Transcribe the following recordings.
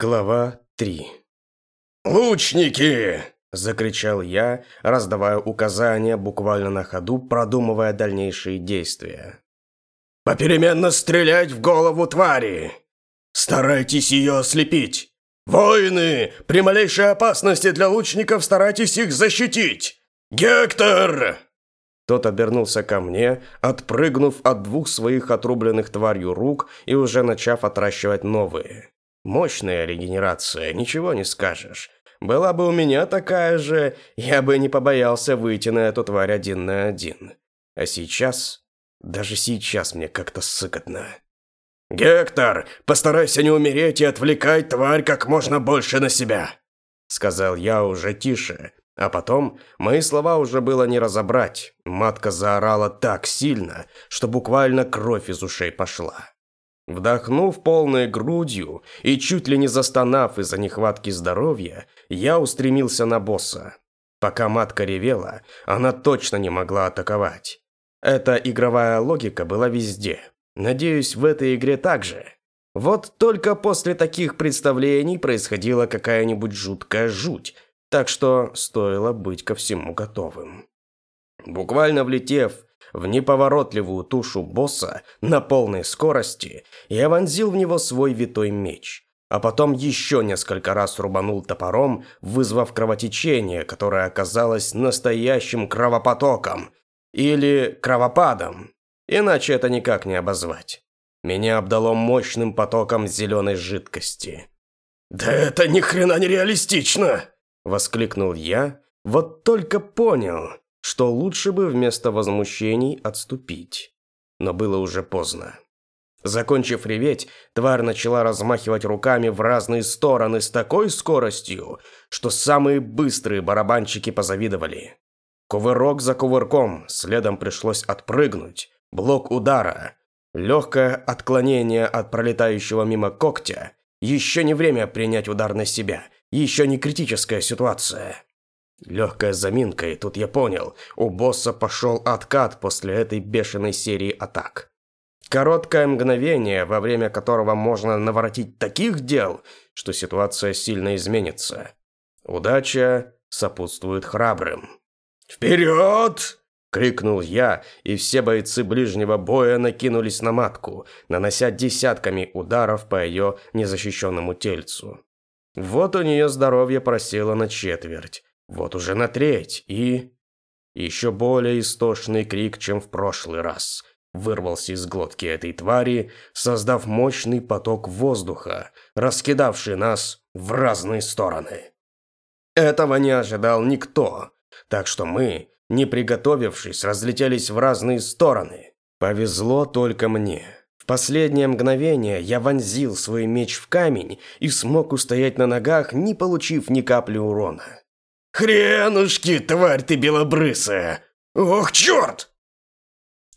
Глава 3 «Лучники!» – закричал я, раздавая указания, буквально на ходу, продумывая дальнейшие действия. «Попеременно стрелять в голову твари! Старайтесь ее ослепить! Воины, при малейшей опасности для лучников старайтесь их защитить! Гектор!» Тот обернулся ко мне, отпрыгнув от двух своих отрубленных тварью рук и уже начав отращивать новые. Мощная регенерация, ничего не скажешь. Была бы у меня такая же, я бы не побоялся выйти на эту тварь один на один. А сейчас... Даже сейчас мне как-то сыкотно. «Гектор, постарайся не умереть и отвлекай тварь как можно больше на себя!» Сказал я уже тише, а потом мои слова уже было не разобрать. Матка заорала так сильно, что буквально кровь из ушей пошла. Вдохнув полной грудью и чуть ли не застонав из-за нехватки здоровья, я устремился на босса. Пока матка ревела, она точно не могла атаковать. Эта игровая логика была везде. Надеюсь, в этой игре также. Вот только после таких представлений происходила какая-нибудь жуткая жуть, так что стоило быть ко всему готовым. Буквально влетев в неповоротливую тушу босса на полной скорости, я вонзил в него свой витой меч, а потом еще несколько раз рубанул топором, вызвав кровотечение, которое оказалось настоящим кровопотоком или кровопадом, иначе это никак не обозвать. Меня обдало мощным потоком зеленой жидкости. «Да это ни хрена не реалистично!» – воскликнул я, вот только понял, что лучше бы вместо возмущений отступить. Но было уже поздно. Закончив реветь, тварь начала размахивать руками в разные стороны с такой скоростью, что самые быстрые барабанщики позавидовали. Кувырок за кувырком, следом пришлось отпрыгнуть, блок удара, легкое отклонение от пролетающего мимо когтя, еще не время принять удар на себя, еще не критическая ситуация. Легкая заминка, и тут я понял, у босса пошел откат после этой бешеной серии атак. Короткое мгновение, во время которого можно наворотить таких дел, что ситуация сильно изменится. Удача сопутствует храбрым. «Вперед!» – крикнул я, и все бойцы ближнего боя накинулись на матку, нанося десятками ударов по ее незащищенному тельцу. Вот у нее здоровье просело на четверть, вот уже на треть, и... Еще более истошный крик, чем в прошлый раз, вырвался из глотки этой твари, создав мощный поток воздуха, раскидавший нас в разные стороны. Этого не ожидал никто, так что мы, не приготовившись, разлетелись в разные стороны. Повезло только мне. В последнее мгновение я вонзил свой меч в камень и смог устоять на ногах, не получив ни капли урона. «Хренушки, тварь ты белобрысая! Ох, черт!»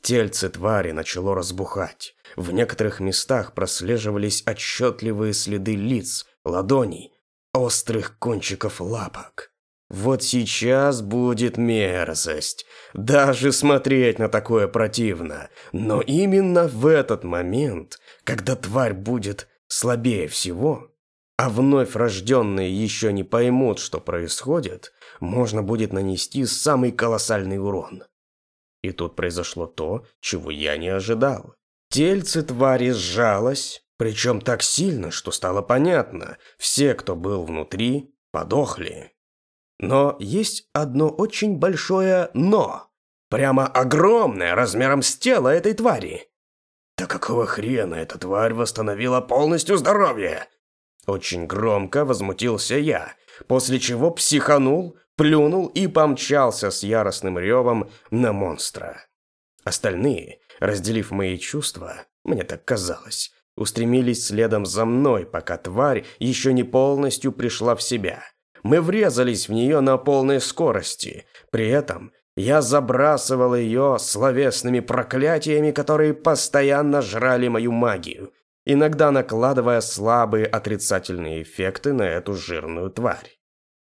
Тельце твари начало разбухать. В некоторых местах прослеживались отчетливые следы лиц, ладоней, острых кончиков лапок. Вот сейчас будет мерзость. Даже смотреть на такое противно. Но именно в этот момент, когда тварь будет слабее всего, а вновь рожденные еще не поймут, что происходит, можно будет нанести самый колоссальный урон. И тут произошло то, чего я не ожидал. Тельце твари сжалось, причем так сильно, что стало понятно, все, кто был внутри, подохли. Но есть одно очень большое «но». Прямо огромное, размером с тело этой твари. Да какого хрена эта тварь восстановила полностью здоровье? Очень громко возмутился я, после чего психанул, плюнул и помчался с яростным ревом на монстра. Остальные, разделив мои чувства, мне так казалось, устремились следом за мной, пока тварь еще не полностью пришла в себя. Мы врезались в нее на полной скорости, при этом я забрасывал ее словесными проклятиями, которые постоянно жрали мою магию, иногда накладывая слабые отрицательные эффекты на эту жирную тварь.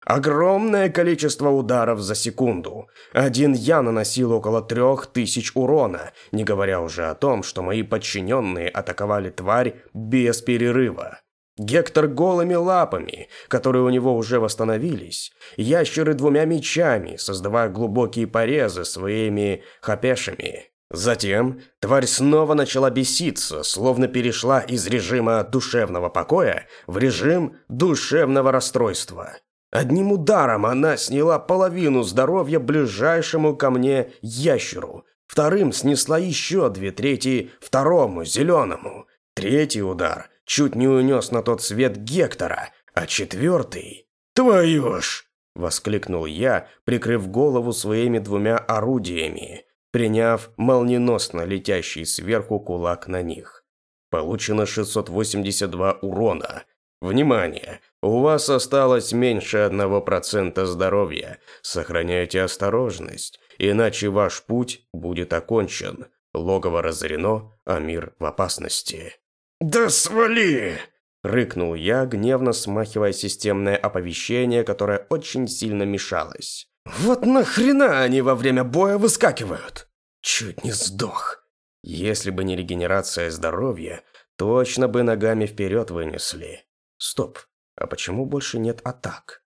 Огромное количество ударов за секунду. Один я наносил около трех тысяч урона, не говоря уже о том, что мои подчиненные атаковали тварь без перерыва. Гектор голыми лапами, которые у него уже восстановились, ящеры двумя мечами, создавая глубокие порезы своими хапешами. Затем тварь снова начала беситься, словно перешла из режима душевного покоя в режим душевного расстройства. Одним ударом она сняла половину здоровья ближайшему ко мне ящеру, вторым снесла еще две трети второму зеленому. Третий удар чуть не унес на тот свет Гектора, а четвертый... «Твою ж!» – воскликнул я, прикрыв голову своими двумя орудиями приняв молниеносно летящий сверху кулак на них. Получено 682 урона. Внимание! У вас осталось меньше 1% здоровья. Сохраняйте осторожность, иначе ваш путь будет окончен. Логово разорено, а мир в опасности. «Да свали!» Рыкнул я, гневно смахивая системное оповещение, которое очень сильно мешалось. «Вот нахрена они во время боя выскакивают?» Чуть не сдох. Если бы не регенерация здоровья, точно бы ногами вперед вынесли. Стоп, а почему больше нет атак?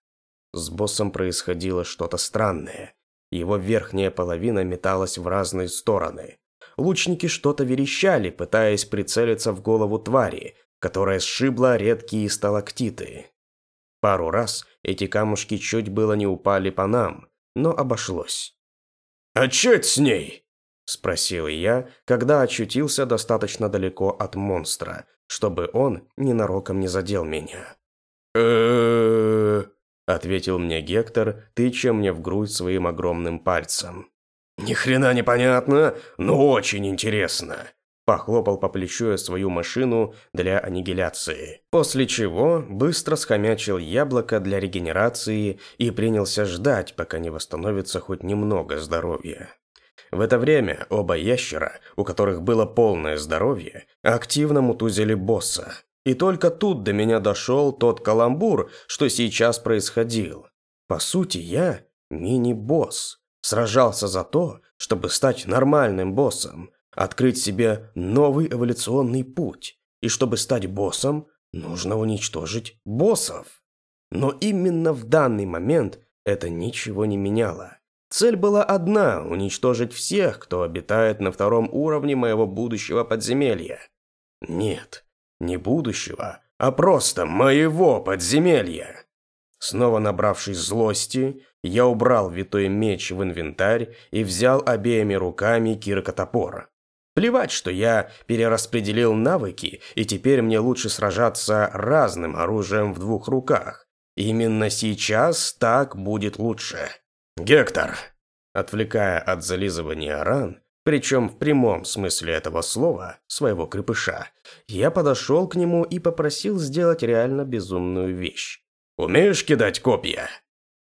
С боссом происходило что-то странное. Его верхняя половина металась в разные стороны. Лучники что-то верещали, пытаясь прицелиться в голову твари, которая сшибла редкие сталактиты. Пару раз эти камушки чуть было не упали по нам, но обошлось. «А чё с ней?» Спросил я, когда очутился достаточно далеко от монстра, чтобы он ненароком не задел меня. э ответил мне Гектор, тыча мне в грудь своим огромным пальцем. «Ни хрена не понятно, но очень интересно!» Похлопал по плечу свою машину для аннигиляции. После чего быстро схомячил яблоко для регенерации и принялся ждать, пока не восстановится хоть немного здоровья. В это время оба ящера, у которых было полное здоровье, активно мутузили босса. И только тут до меня дошел тот каламбур, что сейчас происходил. По сути, я мини-босс. Сражался за то, чтобы стать нормальным боссом, открыть себе новый эволюционный путь. И чтобы стать боссом, нужно уничтожить боссов. Но именно в данный момент это ничего не меняло. Цель была одна – уничтожить всех, кто обитает на втором уровне моего будущего подземелья. Нет, не будущего, а просто моего подземелья. Снова набравшись злости, я убрал витой меч в инвентарь и взял обеими руками киркотопор. Плевать, что я перераспределил навыки, и теперь мне лучше сражаться разным оружием в двух руках. Именно сейчас так будет лучше. «Гектор!» Отвлекая от зализывания ран, причем в прямом смысле этого слова, своего крепыша, я подошел к нему и попросил сделать реально безумную вещь. «Умеешь кидать копья?»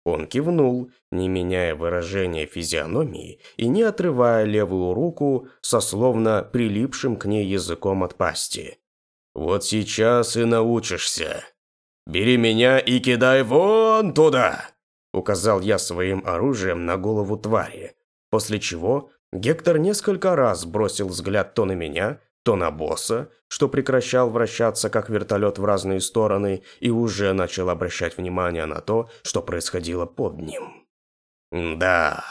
Он кивнул, не меняя выражения физиономии и не отрывая левую руку со словно прилипшим к ней языком от пасти. «Вот сейчас и научишься. Бери меня и кидай вон туда!» Указал я своим оружием на голову твари, после чего Гектор несколько раз бросил взгляд то на меня, то на босса, что прекращал вращаться как вертолет в разные стороны и уже начал обращать внимание на то, что происходило под ним. Да,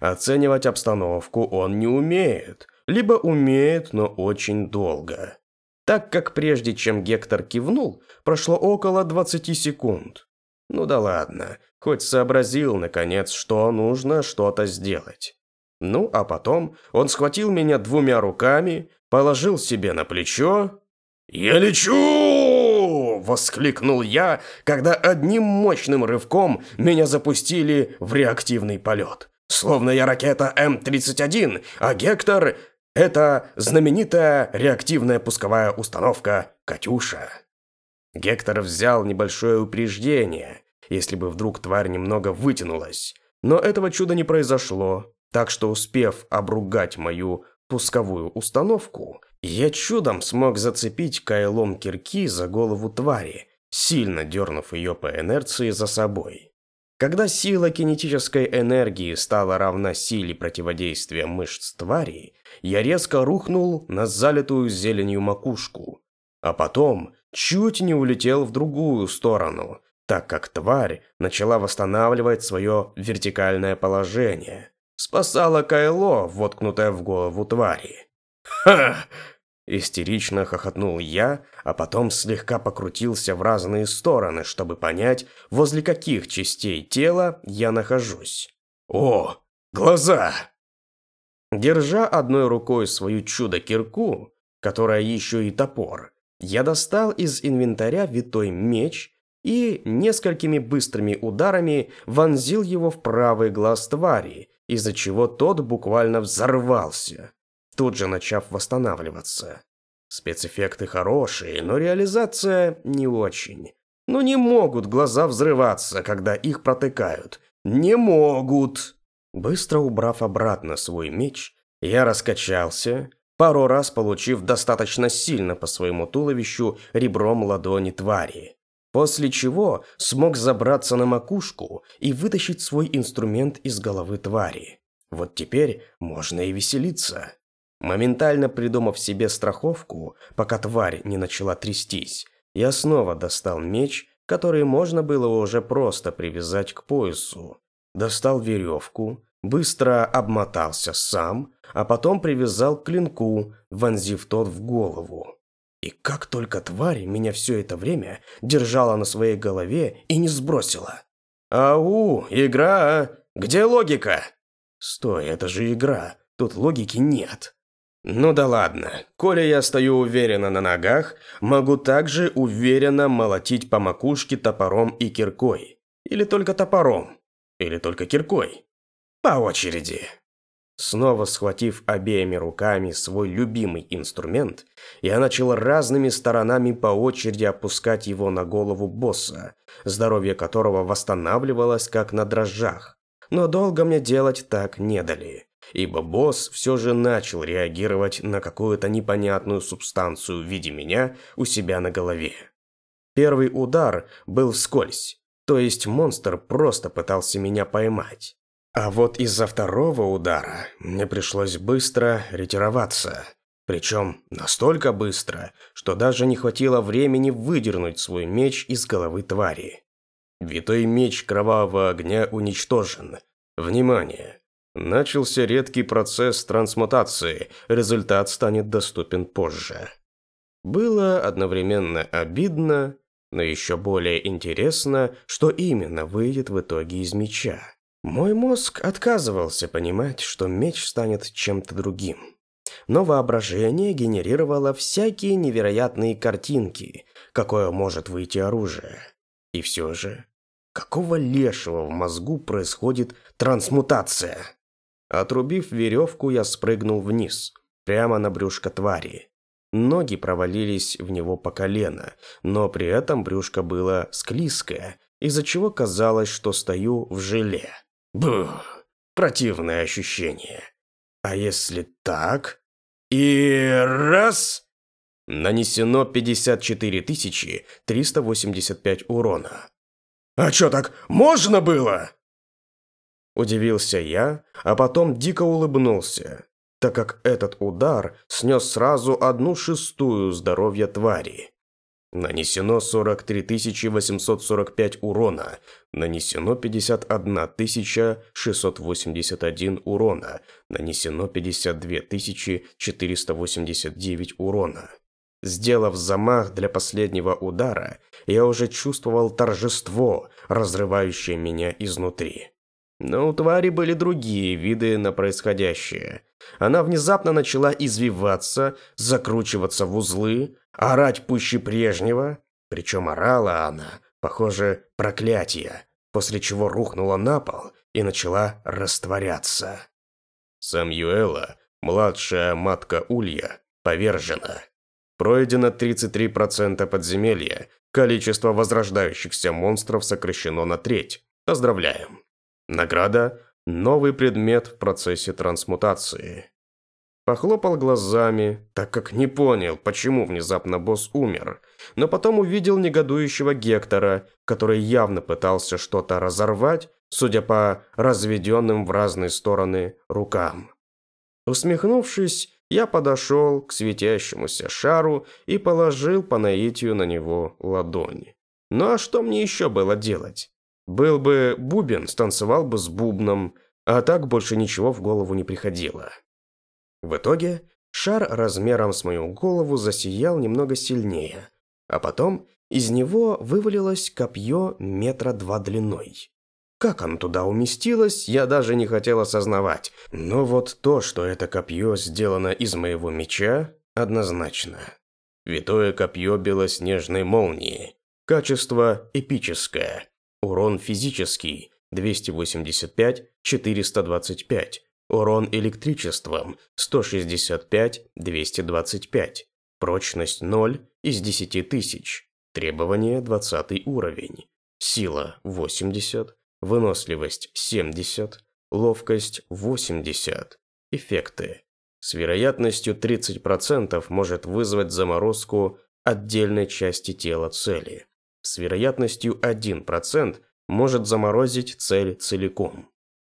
оценивать обстановку он не умеет, либо умеет, но очень долго. Так как прежде чем Гектор кивнул, прошло около 20 секунд. Ну да ладно, хоть сообразил, наконец, что нужно что-то сделать. Ну, а потом он схватил меня двумя руками, положил себе на плечо. «Я лечу!» – воскликнул я, когда одним мощным рывком меня запустили в реактивный полет. Словно я ракета М-31, а Гектор – это знаменитая реактивная пусковая установка «Катюша». Гектор взял небольшое упреждение, если бы вдруг тварь немного вытянулась. Но этого чуда не произошло, так что успев обругать мою пусковую установку, я чудом смог зацепить кайлом кирки за голову твари, сильно дернув ее по инерции за собой. Когда сила кинетической энергии стала равна силе противодействия мышц твари, я резко рухнул на залитую зеленью макушку, а потом чуть не улетел в другую сторону, так как тварь начала восстанавливать свое вертикальное положение. Спасала Кайло, воткнутое в голову твари. «Ха!» Истерично хохотнул я, а потом слегка покрутился в разные стороны, чтобы понять, возле каких частей тела я нахожусь. «О, глаза!» Держа одной рукой свою чудо-кирку, которая еще и топор, я достал из инвентаря витой меч и несколькими быстрыми ударами вонзил его в правый глаз твари, из-за чего тот буквально взорвался тут же начав восстанавливаться. Спецэффекты хорошие, но реализация не очень. Ну не могут глаза взрываться, когда их протыкают. Не могут! Быстро убрав обратно свой меч, я раскачался, пару раз получив достаточно сильно по своему туловищу ребром ладони твари. После чего смог забраться на макушку и вытащить свой инструмент из головы твари. Вот теперь можно и веселиться. Моментально придумав себе страховку, пока тварь не начала трястись, я снова достал меч, который можно было уже просто привязать к поясу. Достал веревку, быстро обмотался сам, а потом привязал к клинку, вонзив тот в голову. И как только тварь меня все это время держала на своей голове и не сбросила. «Ау, игра! Где логика?» «Стой, это же игра, тут логики нет». Ну да ладно, коли я стою уверенно на ногах, могу также уверенно молотить по макушке топором и киркой. Или только топором. Или только киркой. По очереди. Снова схватив обеими руками свой любимый инструмент, я начал разными сторонами по очереди опускать его на голову босса, здоровье которого восстанавливалось как на дрожжах. Но долго мне делать так не дали ибо босс все же начал реагировать на какую-то непонятную субстанцию в виде меня у себя на голове. Первый удар был вскользь, то есть монстр просто пытался меня поймать. А вот из-за второго удара мне пришлось быстро ретироваться. Причем настолько быстро, что даже не хватило времени выдернуть свой меч из головы твари. Витой меч кровавого огня уничтожен. Внимание! Начался редкий процесс трансмутации, результат станет доступен позже. Было одновременно обидно, но еще более интересно, что именно выйдет в итоге из меча. Мой мозг отказывался понимать, что меч станет чем-то другим. Но воображение генерировало всякие невероятные картинки, какое может выйти оружие. И все же, какого лешего в мозгу происходит трансмутация? Отрубив веревку, я спрыгнул вниз, прямо на брюшко твари. Ноги провалились в него по колено, но при этом брюшко было склизкое, из-за чего казалось, что стою в желе. Бух, противное ощущение. А если так? И раз... Нанесено 54 385 урона. «А чё так можно было?» Удивился я, а потом дико улыбнулся, так как этот удар снес сразу одну шестую здоровья твари. Нанесено 43 845 урона, нанесено 51 681 урона, нанесено 52 489 урона. Сделав замах для последнего удара, я уже чувствовал торжество, разрывающее меня изнутри. Но у твари были другие виды на происходящее. Она внезапно начала извиваться, закручиваться в узлы, орать пуще прежнего. Причем орала она, похоже, проклятие, после чего рухнула на пол и начала растворяться. Самюэла, младшая матка Улья, повержена. Пройдено 33% подземелья, количество возрождающихся монстров сокращено на треть. Поздравляем! Награда – новый предмет в процессе трансмутации. Похлопал глазами, так как не понял, почему внезапно босс умер, но потом увидел негодующего Гектора, который явно пытался что-то разорвать, судя по разведенным в разные стороны рукам. Усмехнувшись, я подошел к светящемуся шару и положил по наитию на него ладонь. Ну а что мне еще было делать? Был бы бубен, станцевал бы с бубном, а так больше ничего в голову не приходило. В итоге шар размером с мою голову засиял немного сильнее, а потом из него вывалилось копье метра два длиной. Как оно туда уместилось, я даже не хотел осознавать. Но вот то, что это копье сделано из моего меча, однозначно. Витое копье белоснежной молнии. Качество эпическое. Урон физический 285-425. Урон электричеством 165-225. Прочность 0 из 10 тысяч. Требование 20 уровень. Сила 80, выносливость 70, ловкость 80. Эффекты. С вероятностью 30% может вызвать заморозку отдельной части тела цели. С вероятностью 1% может заморозить цель целиком.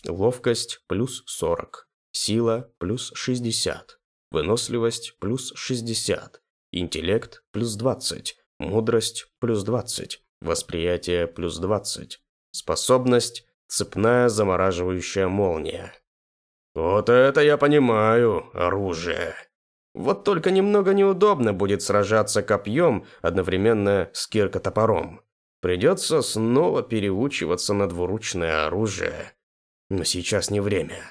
Ловкость плюс 40, сила плюс 60, выносливость плюс 60, интеллект плюс 20, мудрость плюс 20, восприятие плюс 20, Способность – цепная замораживающая молния. Вот это я понимаю, оружие. Вот только немного неудобно будет сражаться копьем одновременно с киркотопором. Придется снова переучиваться на двуручное оружие. Но сейчас не время.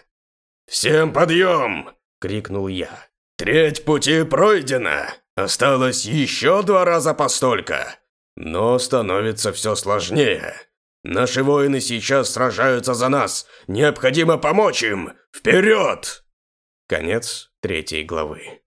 «Всем подъем!» – крикнул я. «Треть пути пройдена! Осталось еще два раза постолько! Но становится все сложнее!» Наши воины сейчас сражаются за нас. Необходимо помочь им. Вперед! Конец третьей главы.